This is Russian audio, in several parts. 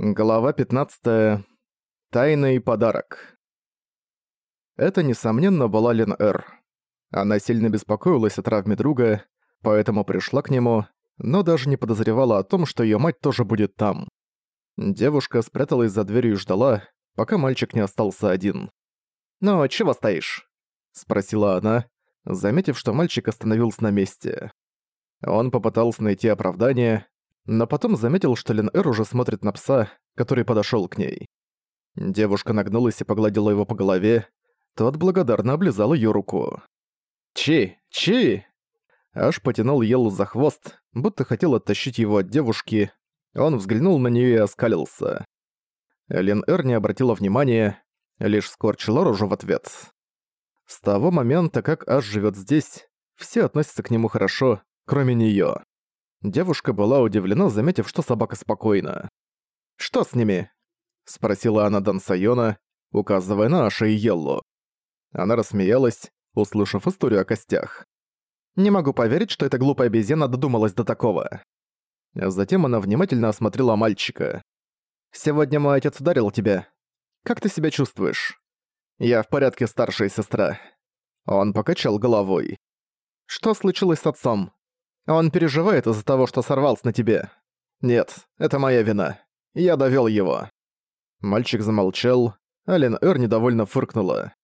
Глава 15. Тайный подарок. Это, несомненно, была Лен Эр. Она сильно беспокоилась о травме друга, поэтому пришла к нему, но даже не подозревала о том, что её мать тоже будет там. Девушка спряталась за дверью и ждала, пока мальчик не остался один. «Ну, чего стоишь?» — спросила она, заметив, что мальчик остановился на месте. Он попытался найти оправдание, но потом заметил, что Лин Эр уже смотрит на пса, который подошёл к ней. Девушка нагнулась и погладила его по голове, тот благодарно облизал её руку. «Чи! Чи!» Аж потянул Елу за хвост, будто хотел оттащить его от девушки. Он взглянул на неё и оскалился. Лин Эр не обратила внимания, лишь скорчила рожу в ответ. С того момента, как Аш живёт здесь, все относятся к нему хорошо, кроме неё. Девушка была удивлена, заметив, что собака спокойна. «Что с ними?» — спросила она Дан Сайона, указывая на Аша и Йелло. Она рассмеялась, услышав историю о костях. «Не могу поверить, что эта глупая обезьяна додумалась до такого». Затем она внимательно осмотрела мальчика. «Сегодня мой отец ударил тебя. Как ты себя чувствуешь?» «Я в порядке, старшая сестра». Он покачал головой. «Что случилось с отцом?» Он переживает из-за того, что сорвался на тебе. Нет, это моя вина. Я довёл его». Мальчик замолчал, а Лен Эр недовольно фыркнула.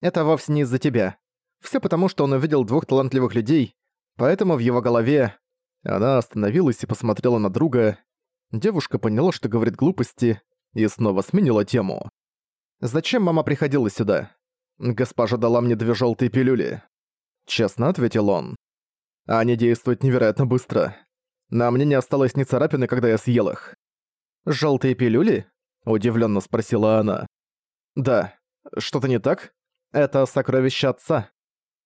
«Это вовсе не из-за тебя. Всё потому, что он увидел двух талантливых людей, поэтому в его голове...» Она остановилась и посмотрела на друга. Девушка поняла, что говорит глупости, и снова сменила тему. «Зачем мама приходила сюда?» «Госпожа дала мне две жёлтые пилюли». Честно ответил он. Они действуют невероятно быстро. На мне не осталось ни царапины, когда я съел их. «Жёлтые пилюли?» – удивлённо спросила она. «Да. Что-то не так? Это сокровища отца.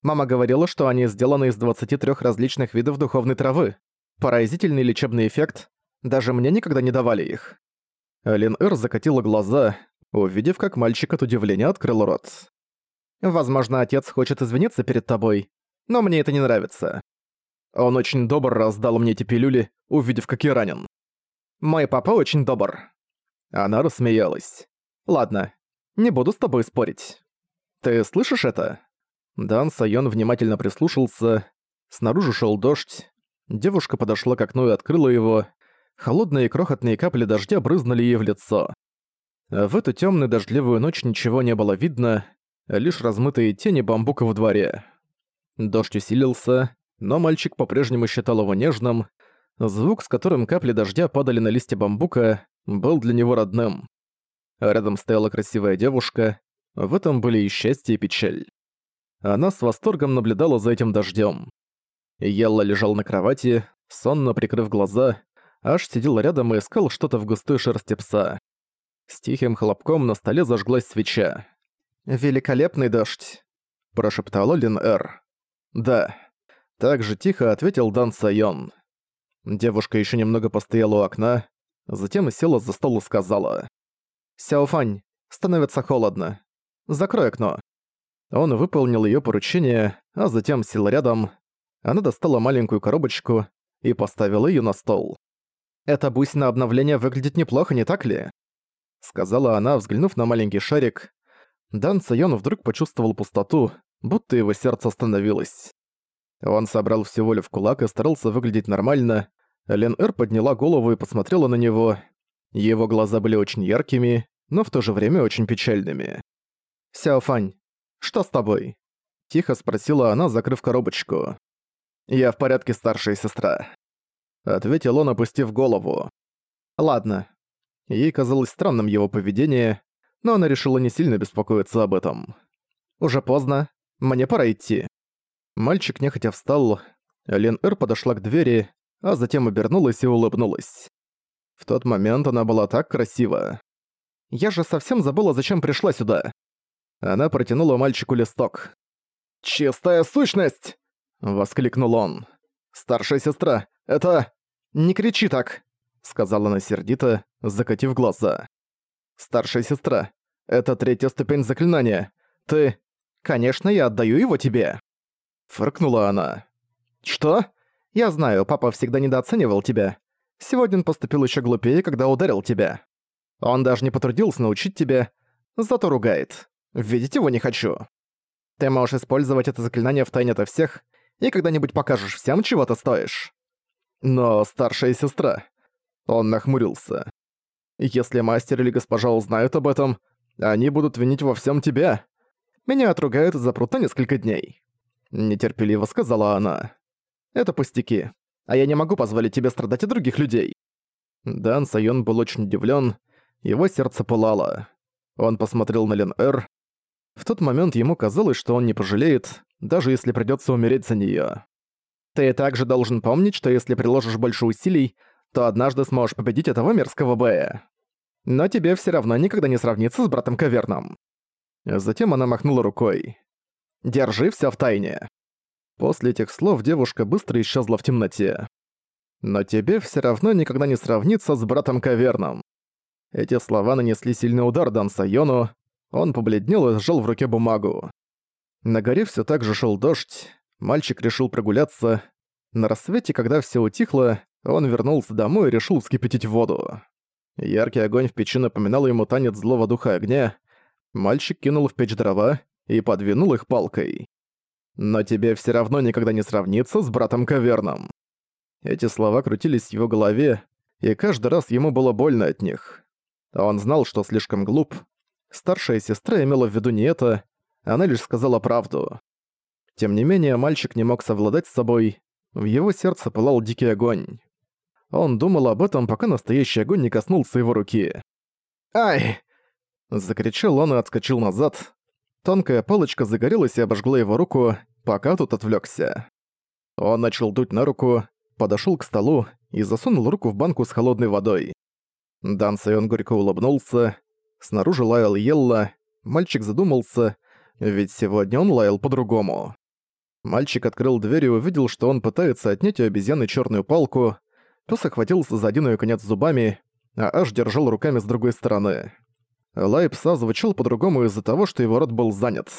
Мама говорила, что они сделаны из 23 различных видов духовной травы. Поразительный лечебный эффект. Даже мне никогда не давали их». Лин Эр закатила глаза, увидев, как мальчик от удивления открыл рот. «Возможно, отец хочет извиниться перед тобой, но мне это не нравится. Он очень добр раздал мне эти пилюли, увидев, как я ранен. Мой папа очень добр. Она рассмеялась. Ладно, не буду с тобой спорить. Ты слышишь это? Дан Сайон внимательно прислушался. Снаружи шел дождь. Девушка подошла к окну и открыла его. Холодные крохотные капли дождя брызнули ей в лицо. В эту темную дождливую ночь ничего не было видно, лишь размытые тени бамбука в дворе. Дождь усилился, но мальчик по-прежнему считал его нежным. Звук, с которым капли дождя падали на листья бамбука, был для него родным. рядом стояла красивая девушка, в этом были и счастье, и печаль. Она с восторгом наблюдала за этим дождем. Елла лежал на кровати, сонно прикрыв глаза, аж сидел рядом и искал что-то в густой шерсти пса. С тихим хлопком на столе зажглась свеча. «Великолепный дождь», – прошептала Лин Эр. «Да». Так же тихо ответил Дан Сайон. Девушка еще немного постояла у окна, затем села за стол и сказала. «Сяофань, становится холодно. Закрой окно». Он выполнил ее поручение, а затем сел рядом. Она достала маленькую коробочку и поставила ее на стол. «Эта бусина обновления выглядит неплохо, не так ли?» Сказала она, взглянув на маленький шарик. Дан Сайон вдруг почувствовал пустоту, будто его сердце остановилось. Он собрал всю волю в кулак и старался выглядеть нормально. Лен Эр подняла голову и посмотрела на него. Его глаза были очень яркими, но в то же время очень печальными. «Сяофань, что с тобой?» Тихо спросила она, закрыв коробочку. «Я в порядке, старшая сестра», — ответил он, опустив голову. «Ладно». Ей казалось странным его поведение, но она решила не сильно беспокоиться об этом. «Уже поздно. Мне пора идти». Мальчик нехотя встал, Лен Эр подошла к двери, а затем обернулась и улыбнулась. В тот момент она была так красива. «Я же совсем забыла, зачем пришла сюда». Она протянула мальчику листок. «Чистая сущность!» — воскликнул он. «Старшая сестра, это...» «Не кричи так!» — сказала она сердито, закатив глаза. «Старшая сестра, это третья ступень заклинания. Ты...» «Конечно, я отдаю его тебе!» Фыркнула она. «Что? Я знаю, папа всегда недооценивал тебя. Сегодня он поступил еще глупее, когда ударил тебя. Он даже не потрудился научить тебя, зато ругает. Видеть его не хочу. Ты можешь использовать это заклинание в тайне ото всех и когда-нибудь покажешь всем, чего ты стоишь. Но старшая сестра... Он нахмурился. Если мастер или госпожа узнают об этом, они будут винить во всем тебя. Меня отругают из-за прута несколько дней. Нетерпеливо сказала она. Это пустяки. А я не могу позволить тебе страдать от других людей. Дан Сайон был очень удивлен. Его сердце пылало. Он посмотрел на Лен Эр. В тот момент ему казалось, что он не пожалеет, даже если придётся умереть за неё. Ты также должен помнить, что если приложишь больше усилий, то однажды сможешь победить этого мерзкого Бэя. Но тебе всё равно никогда не сравнится с братом Каверном. Затем она махнула рукой. «Держи всё в тайне». После этих слов девушка быстро исчезла в темноте. «Но тебе всё равно никогда не сравнится с братом Каверном». Эти слова нанесли сильный удар Дан он побледнел и сжал в руке бумагу. На горе всё так же шёл дождь, мальчик решил прогуляться. На рассвете, когда всё утихло, он вернулся домой и решил вскипятить воду. Яркий огонь в печи напоминал ему танец злого духа огня. Мальчик кинул в печь дрова и подвинул их палкой. «Но тебе всё равно никогда не сравнится с братом Каверном». Эти слова крутились в его голове, и каждый раз ему было больно от них. Он знал, что слишком глуп, Старшая сестра имела в виду не это, она лишь сказала правду. Тем не менее, мальчик не мог совладать с собой, в его сердце пылал дикий огонь. Он думал об этом, пока настоящий огонь не коснулся его руки. «Ай!» Закричал он и отскочил назад. Тонкая палочка загорелась и обожгла его руку, пока тут отвлекся. Он начал дуть на руку, подошел к столу и засунул руку в банку с холодной водой. Дан Сайон горько улыбнулся, Снаружи лаял Елла. Мальчик задумался, ведь сегодня он лаял по-другому. Мальчик открыл дверь и увидел, что он пытается отнять у обезьяны черную палку. Пес охватился за один ее конец зубами, а Аш держал руками с другой стороны. Лай пса звучал по-другому из-за того, что его рот был занят.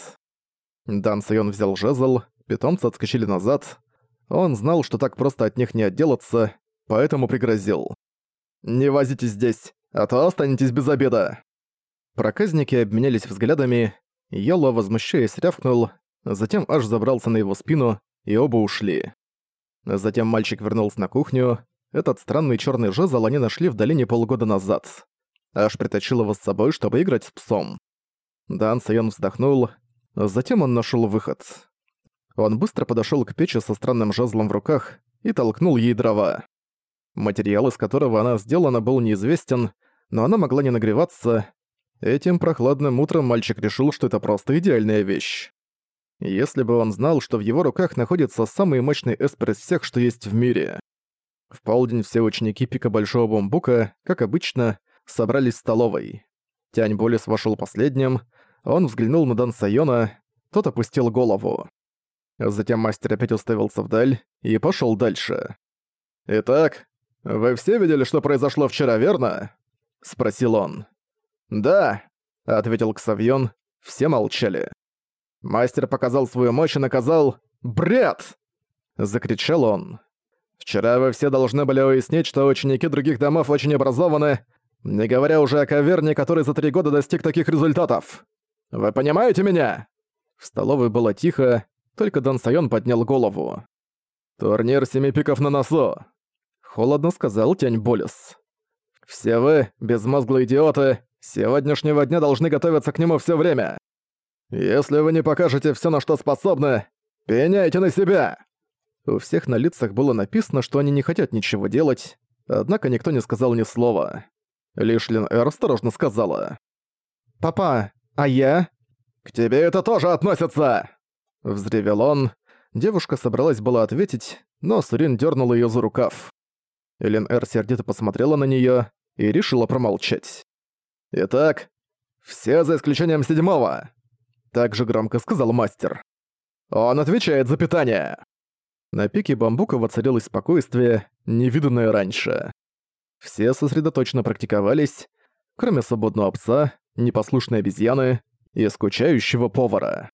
Дан Сайон взял жезл, питомцы отскочили назад. Он знал, что так просто от них не отделаться, поэтому пригрозил. «Не возитесь здесь, а то останетесь без обеда!» Проказники обменялись взглядами, Йоло, возмущаясь, рявкнул, затем аж забрался на его спину, и оба ушли. Затем мальчик вернулся на кухню. Этот странный черный жезл они нашли в долине полгода назад. Аж притащил его с собой, чтобы играть с псом. Дан Сайон вздохнул, затем он нашел выход. Он быстро подошел к печи со странным жезлом в руках и толкнул ей дрова. Материал, из которого она сделана, был неизвестен, но она могла не нагреваться, Этим прохладным утром мальчик решил, что это просто идеальная вещь. Если бы он знал, что в его руках находится самый мощный эспер из всех, что есть в мире. В полдень все ученики Пика Большого Бамбука, как обычно, собрались в столовой. Тянь Болис вошел последним, он взглянул на Дан Сайона, тот опустил голову. Затем мастер опять уставился вдаль и пошел дальше. «Итак, вы все видели, что произошло вчера, верно?» — спросил он. «Да», — ответил Ксавьон, все молчали. Мастер показал свою мощь и наказал «Бред!» — закричал он. «Вчера вы все должны были уяснить, что ученики других домов очень образованы, не говоря уже о каверне, который за три года достиг таких результатов. Вы понимаете меня?» В столовой было тихо, только Дон Сайон поднял голову. «Турнир семи пиков на носу», — холодно сказал Тень Болес. «Все вы, безмозглые идиоты, сегодняшнего дня должны готовиться к нему все время. Если вы не покажете все, на что способны, пеняйте на себя!» У всех на лицах было написано, что они не хотят ничего делать, однако никто не сказал ни слова. Лишь Лин Эр осторожно сказала. «Папа, а я?» «К тебе это тоже относится!» Взревел он. Девушка собралась было ответить, но Сурин дернула ее за рукав. Элен Эр сердито посмотрела на нее и решила промолчать. «Итак, все за исключением седьмого», — так же громко сказал мастер. «Он отвечает за питание». На пике бамбука воцарилось спокойствие, невиданное раньше. Все сосредоточенно практиковались, кроме свободного пса, непослушной обезьяны и скучающего повара.